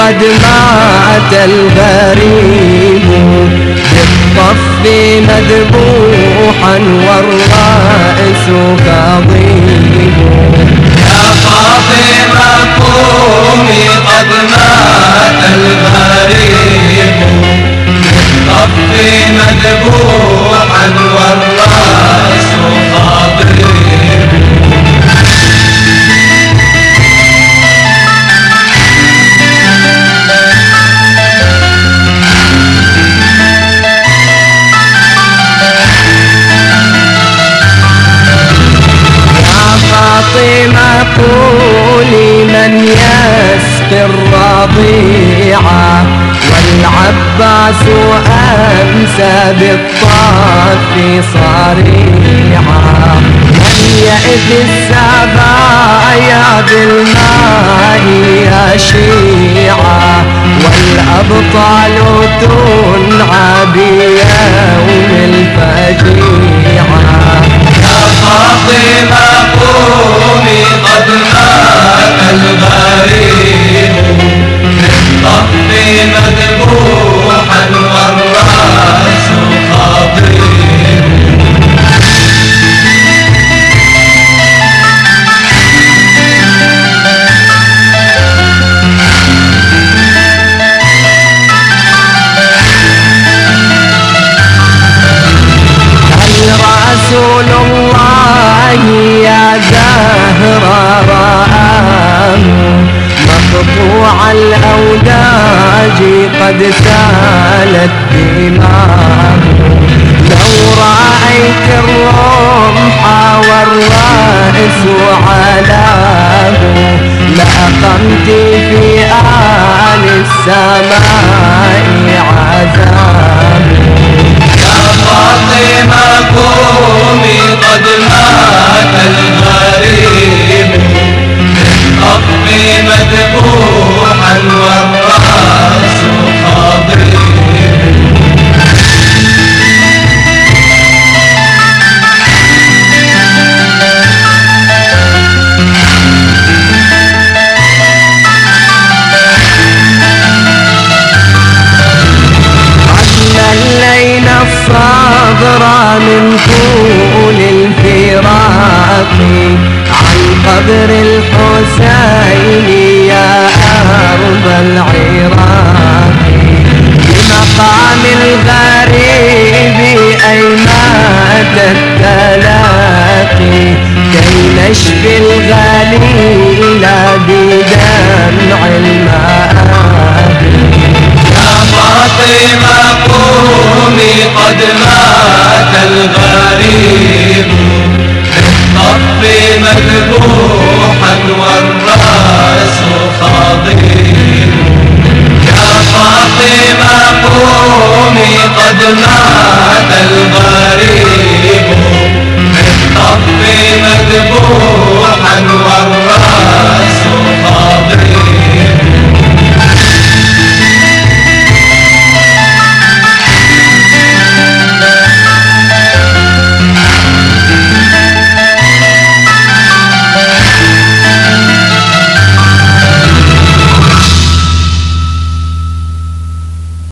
قد مات الغريب بالطف مذبوحا والرأس كظيم. يا فاطمة قومي قد مات الرضيعة والعباس أمسى بالطاف صريعا من يأتي السبايا بالماء يشيعا والأبطال تنعى الأوداج قد سالت دماءه لو رأيت الرمح والرأس علاه لأقمت في آل السماء عذابه يا فاطمة قومي قد مات الغريب قبر الحسين يا أرض العراق. بمقام الغريب أيمات التلاقي. كي نشفي الغليل بدمع المآبي يا فاطمة قومي قد مات الغريب. بالطف مذبوحا